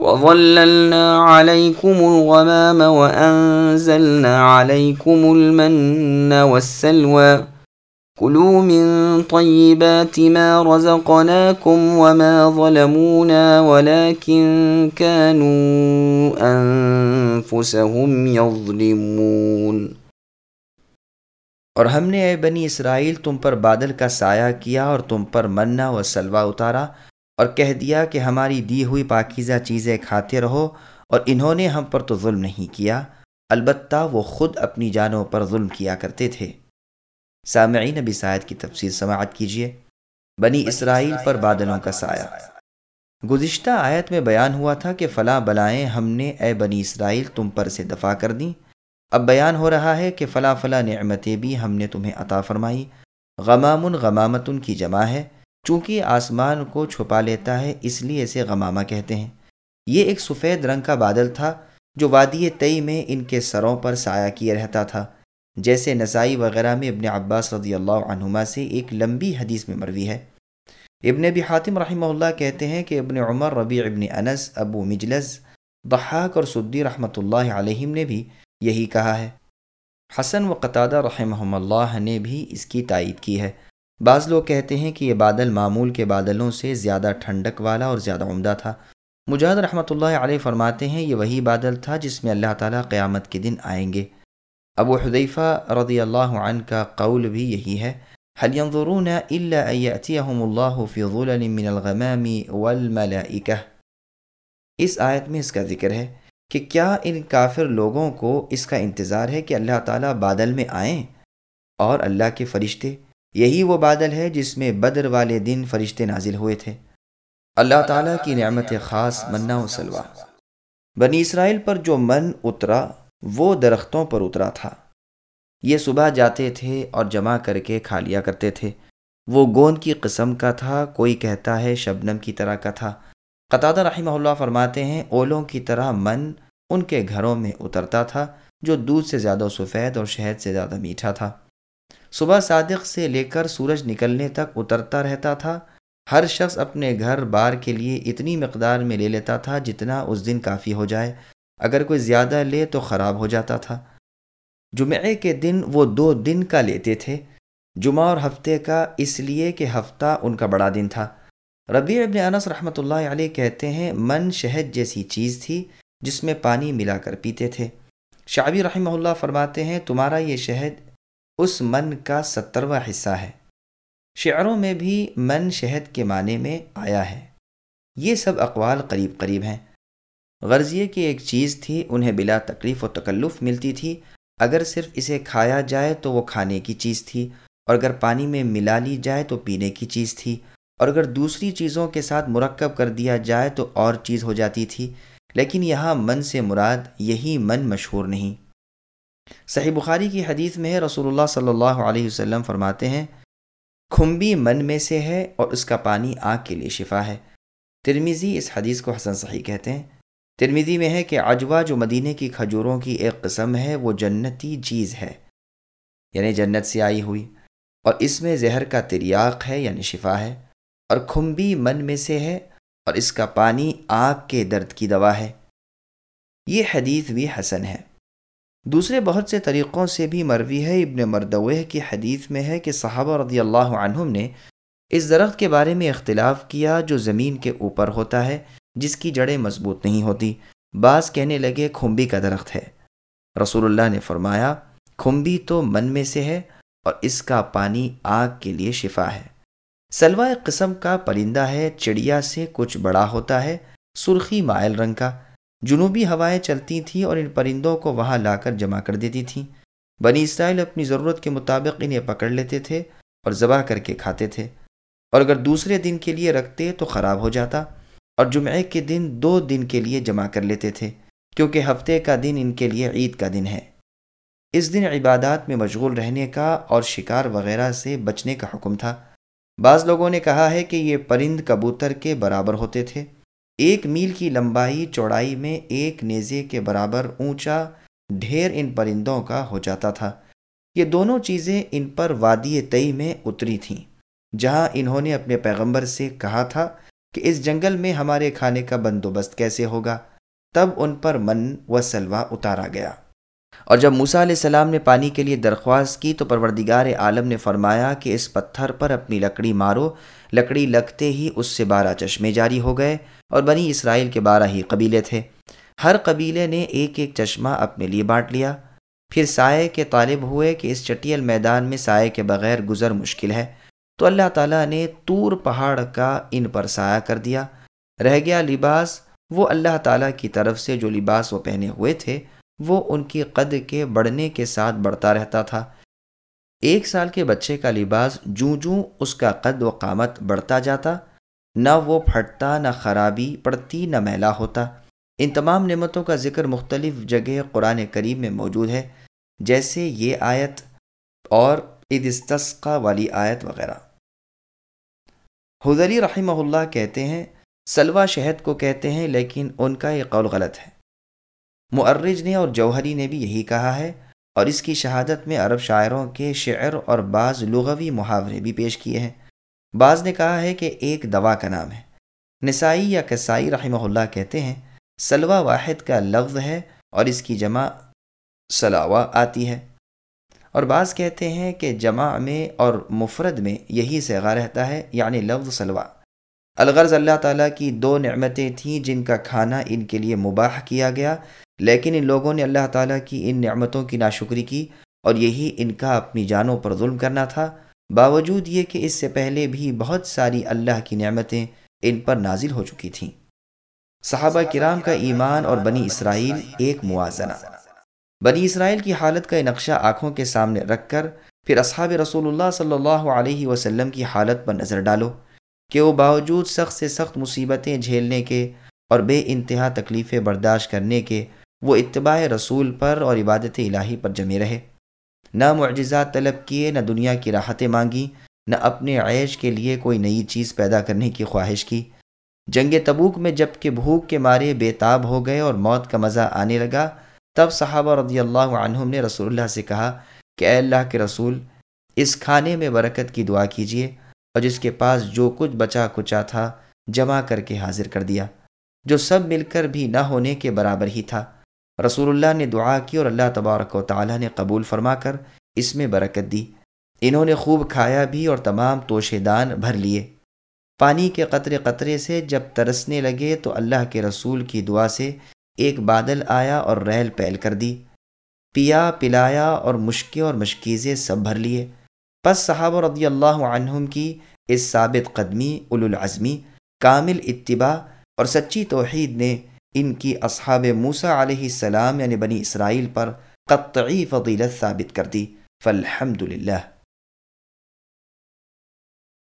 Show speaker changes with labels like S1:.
S1: وظللنا عليكم الغمام وأنزلنا عليكم المن والسلوى. كلوا من طيبات ما رزقناكم وما ظلمونا ولكن كانوا أنفسهم يظلمون.
S2: اور ہم نے اے بنی اسرائیل تم پر بادل کا سایہ کیا اور تم پر منا و سلوا اتارا اور کہہ دیا کہ ہماری دی ہوئی پاکیزہ چیزیں کھاتے رہو اور انہوں نے ہم پر تو ظلم نہیں کیا البتہ وہ خود اپنی جانوں پر ظلم کیا کرتے تھے۔ سامعین نبی سائد کی تفصیل سماعت کیجیے بنی اسرائیل پر بادلوں کا سایہ۔ گزشتہ آیت میں بیان ہوا تھا کہ فلاں بلائیں ہم نے اے بنی اسرائیل تم پر سے دفاع کر دیں۔ اب بیان ہو رہا ہے کہ فلاں فلاں نعمتیں بھی ہم نے تمہیں عطا فرمائی۔ غمام غمامتن کی جمع ہے۔ چونکہ آسمان کو چھپا لیتا ہے، اس لیے اسے غمامہ کہتے ہیں۔ یہ ایک سفید رنگ کا بادل تھا جو وادی تئی میں ان کے سروں پر سایہ کیے رہتا تھا۔ جیسے نسائی وغیرہ میں ابن عباس رضی اللہ عنہما سے ایک لمبی حدیث میں مروی ہے۔ ابن ابی حاتم رحمہ اللہ کہتے ہیں کہ ابن عمر، ربیع ابن انس، ابو مجلس، ضحاک اور سدی رحمۃ اللہ علیہم نے بھی یہی کہا ہے۔ حسن و قطادہ رحمہ اللہ نے بھی اس کی تائید کی ہے۔ بعض لوگ کہتے ہیں کہ یہ بادل معمول کے بادلوں سے زیادہ ٹھنڈک والا اور زیادہ عمدہ تھا۔ مجاہد رحمۃ اللہ علیہ فرماتے ہیں، یہ وہی بادل تھا جس میں اللہ تعالیٰ قیامت کے دن آئیں گے۔ ابو حدیفہ رضی اللہ عنہ کا قول بھی یہی ہے حل ينظرون الا ان ياتيهم الله في ظلل من الغمام والملائكه اس آیت میں اس کا ذکر ہے کہ کیا ان کافر لوگوں کو اس کا انتظار ہے کہ اللہ تعالیٰ بادل میں آئیں اور اللہ کے فرشتے یہی وہ بادل ہے جس میں بدر والے دن فرشتے نازل ہوئے تھے۔ اللہ تعالیٰ کی نعمت خاص منا و سلوا بنی اسرائیل پر جو من اترا، وہ درختوں پر اترا تھا۔ یہ صبح جاتے تھے اور جمع کر کے کھا لیا کرتے تھے۔ وہ گوند کی قسم کا تھا، کوئی کہتا ہے شبنم کی طرح کا تھا۔ قطع رحمہ اللہ فرماتے ہیں، اولوں کی طرح من ان کے گھروں میں اترتا تھا، جو دودھ سے زیادہ سفید اور شہد سے زیادہ میٹھا تھا۔ صبح صادق سے لے کر سورج نکلنے تک اترتا رہتا تھا۔ ہر شخص اپنے گھر بار کے لیے اتنی مقدار میں لے لیتا تھا جتنا اس دن کافی ہو جائے۔ اگر کوئی زیادہ لے تو خراب ہو جاتا تھا۔ جمعے کے دن وہ دو دن کا لیتے تھے۔ جمعہ اور ہفتے کا اس لیے کہ ہفتہ ان کا بڑا دن تھا۔ ربیع ابن انس رحمۃ اللہ علیہ کہتے ہیں، من شہد جیسی چیز تھی جس میں پانی ملا کر پیتے تھے۔ شعبی رحمہ اللہ فرماتے ہیں، تمہارا یہ شہد اس من کا سترواں حصہ ہے۔ شعروں میں بھی من شہد کے معنی میں آیا ہے۔ یہ سب اقوال قریب قریب ہیں۔ غرضیے کی ایک چیز تھی، انہیں بلا تکلیف و تکلف ملتی تھی۔ اگر صرف اسے کھایا جائے تو وہ کھانے کی چیز تھی، اور اگر پانی میں ملا لی جائے تو پینے کی چیز تھی۔ اور اگر دوسری چیزوں کے ساتھ مرکب کر دیا جائے تو اور چیز ہو جاتی تھی۔ لیکن یہاں من سے مراد یہی من مشہور نہیں۔ صحیح بخاری کی حدیث میں ہے رسول اللہ صلی اللہ علیہ وسلم فرماتے ہیں، کھمبی من میں سے ہے اور اس کا پانی آگ کے لیے شفا ہے۔ ترمیزی اس حدیث کو حسن صحیح کہتے ہیں۔ ترمیزی میں ہے کہ اجوا جو مدینے کی کھجوروں کی ایک قسم ہے، وہ جنتی چیز ہے یعنی جنت سے آئی ہوئی۔ اور اس میں زہر کا تریاق ہے یعنی شفا ہے۔ اور کھمبی من میں سے ہے اور اس کا پانی آگ کے درد کی دوا ہے۔ یہ حدیث بھی حسن ہے۔ دوسرے بہت سے طریقوں سے بھی مروی ہے ابن مردوہ کی حدیث میں ہے کہ صحابہ رضی اللہ عنہم نے اس درخت کے بارے میں اختلاف کیا جو زمین کے اوپر ہوتا ہے، جس کی جڑیں مضبوط نہیں ہوتی۔ بعض کہنے لگے کھمبی کا درخت ہے۔ رسول اللہ نے فرمایا، کھمبی تو من میں سے ہے اور اس کا پانی آگ کے لیے شفا ہے۔ سلوا ایک قسم کا پرندہ ہے، چڑیا سے کچھ بڑا ہوتا ہے، سرخی مائل رنگ کا۔ جنوبی ہوائیں چلتی تھیں اور ان پرندوں کو وہاں لا کر جمع کر دیتی تھیں۔ بنی اسرائیل اپنی ضرورت کے مطابق انہیں پکڑ لیتے تھے اور ذبح کر کے کھاتے تھے۔ اور اگر دوسرے دن کے لیے رکھتے تو خراب ہو جاتا اور جمعے کے دن دو دن کے لیے جمع کر لیتے تھے، کیونکہ ہفتے کا دن ان کے لیے عید کا دن ہے۔ اس دن عبادات میں مشغول رہنے کا اور شکار وغیرہ سے بچنے کا حکم تھا۔ بعض لوگوں نے کہا ہے کہ یہ پرند کبوتر کے برابر ہوتے تھے۔ ایک میل کی لمبائی چوڑائی میں ایک نیزے کے برابر اونچا ڈھیر ان پرندوں کا ہو جاتا تھا۔ یہ دونوں چیزیں ان پر وادی تئی میں اتری تھیں، جہاں انہوں نے اپنے پیغمبر سے کہا تھا کہ اس جنگل میں ہمارے کھانے کا بندوبست کیسے ہوگا۔ تب ان پر من و سلوا اتارا گیا۔ اور جب موسا علیہ السلام نے پانی کے لیے درخواست کی تو پروردگار عالم نے فرمایا کہ اس پتھر پر اپنی لکڑی مارو، لکڑی لگتے ہی اس سے بارہ چشمے جاری ہو گئے اور بنی اسرائیل کے بارہ ہی قبیلے تھے۔ ہر قبیلے نے ایک ایک چشمہ اپنے لیے بانٹ لیا۔ پھر سائے کے طالب ہوئے کہ اس چٹیل میدان میں سائے کے بغیر گزر مشکل ہے۔ تو اللہ تعالیٰ نے تور پہاڑ کا ان پر سایہ کر دیا۔ رہ گیا لباس، وہ اللہ تعالیٰ کی طرف سے جو لباس وہ پہنے ہوئے تھے وہ ان کی قد کے بڑھنے کے ساتھ بڑھتا رہتا تھا۔ ایک سال کے بچے کا لباس جوں جوں اس کا قد و قامت بڑھتا جاتا، نہ وہ پھٹتا، نہ خرابی پڑتی، نہ میلا ہوتا۔ ان تمام نعمتوں کا ذکر مختلف جگہ قرآن کریم میں موجود ہے، جیسے یہ آیت اور ادستسقہ والی آیت وغیرہ۔ حضری رحمہ اللہ کہتے ہیں سلوا شہد کو کہتے ہیں، لیکن ان کا یہ قول غلط ہے۔ معرج نے اور جوہری نے بھی یہی کہا ہے اور اس کی شہادت میں عرب شاعروں کے شعر اور بعض لغوی محاورے بھی پیش کیے ہیں۔ بعض نے کہا ہے کہ ایک دوا کا نام ہے۔ نسائی یا کسائی رحمہ اللہ کہتے ہیں سلوا واحد کا لفظ ہے اور اس کی جمع سلاوا آتی ہے۔ اور بعض کہتے ہیں کہ جمع میں اور مفرد میں یہی سیغا رہتا ہے یعنی لفظ سلوا الغرض اللہ تعالیٰ کی دو نعمتیں تھیں جن کا کھانا ان کے لیے مباح کیا گیا۔ لیکن ان لوگوں نے اللہ تعالیٰ کی ان نعمتوں کی ناشکری کی اور یہی ان کا اپنی جانوں پر ظلم کرنا تھا۔ باوجود یہ کہ اس سے پہلے بھی بہت ساری اللہ کی نعمتیں ان پر نازل ہو چکی تھیں۔ صحابہ کرام کا ایمان اور بنی اسرائیل ایک موازنہ۔ بنی اسرائیل کی حالت کا نقشہ آنکھوں کے سامنے رکھ کر پھر اصحاب رسول اللہ صلی اللہ علیہ وسلم کی حالت پر نظر ڈالو کہ وہ باوجود سخت سے سخت مصیبتیں جھیلنے کے اور بے انتہا تکلیفیں برداشت کرنے کے وہ اتباع رسول پر اور عبادت الہی پر جمے رہے۔ نہ معجزات طلب کیے، نہ دنیا کی راحتیں مانگی، نہ اپنے عیش کے لیے کوئی نئی چیز پیدا کرنے کی خواہش کی۔ جنگ تبوک میں جبکہ بھوک کے مارے بے تاب ہو گئے اور موت کا مزہ آنے لگا، تب صحابہ رضی اللہ عنہم نے رسول اللہ سے کہا کہ اے اللہ کے رسول، اس کھانے میں برکت کی دعا کیجیے اور جس کے پاس جو کچھ بچا کچا تھا جمع کر کے حاضر کر دیا، جو سب مل کر بھی نہ ہونے کے برابر ہی تھا۔ رسول اللہ نے دعا کی اور اللہ تبارک و تعالیٰ نے قبول فرما کر اس میں برکت دی۔ انہوں نے خوب کھایا بھی اور تمام توشے دان بھر لیے۔ پانی کے قطرے قطرے سے جب ترسنے لگے تو اللہ کے رسول کی دعا سے ایک بادل آیا اور ریل پیل کر دی۔ پیا، پلایا اور مشکیں اور مشکیزیں سب بھر لیے۔ پس صحابہ رضی اللہ عنہم کی اس ثابت قدمی العظمی کامل اتباع اور سچی توحید نے ان کی اصحاب موسا علیہ السلام یعنی بنی اسرائیل پر قطعی فضیلت ثابت کر دی فالحمد للہ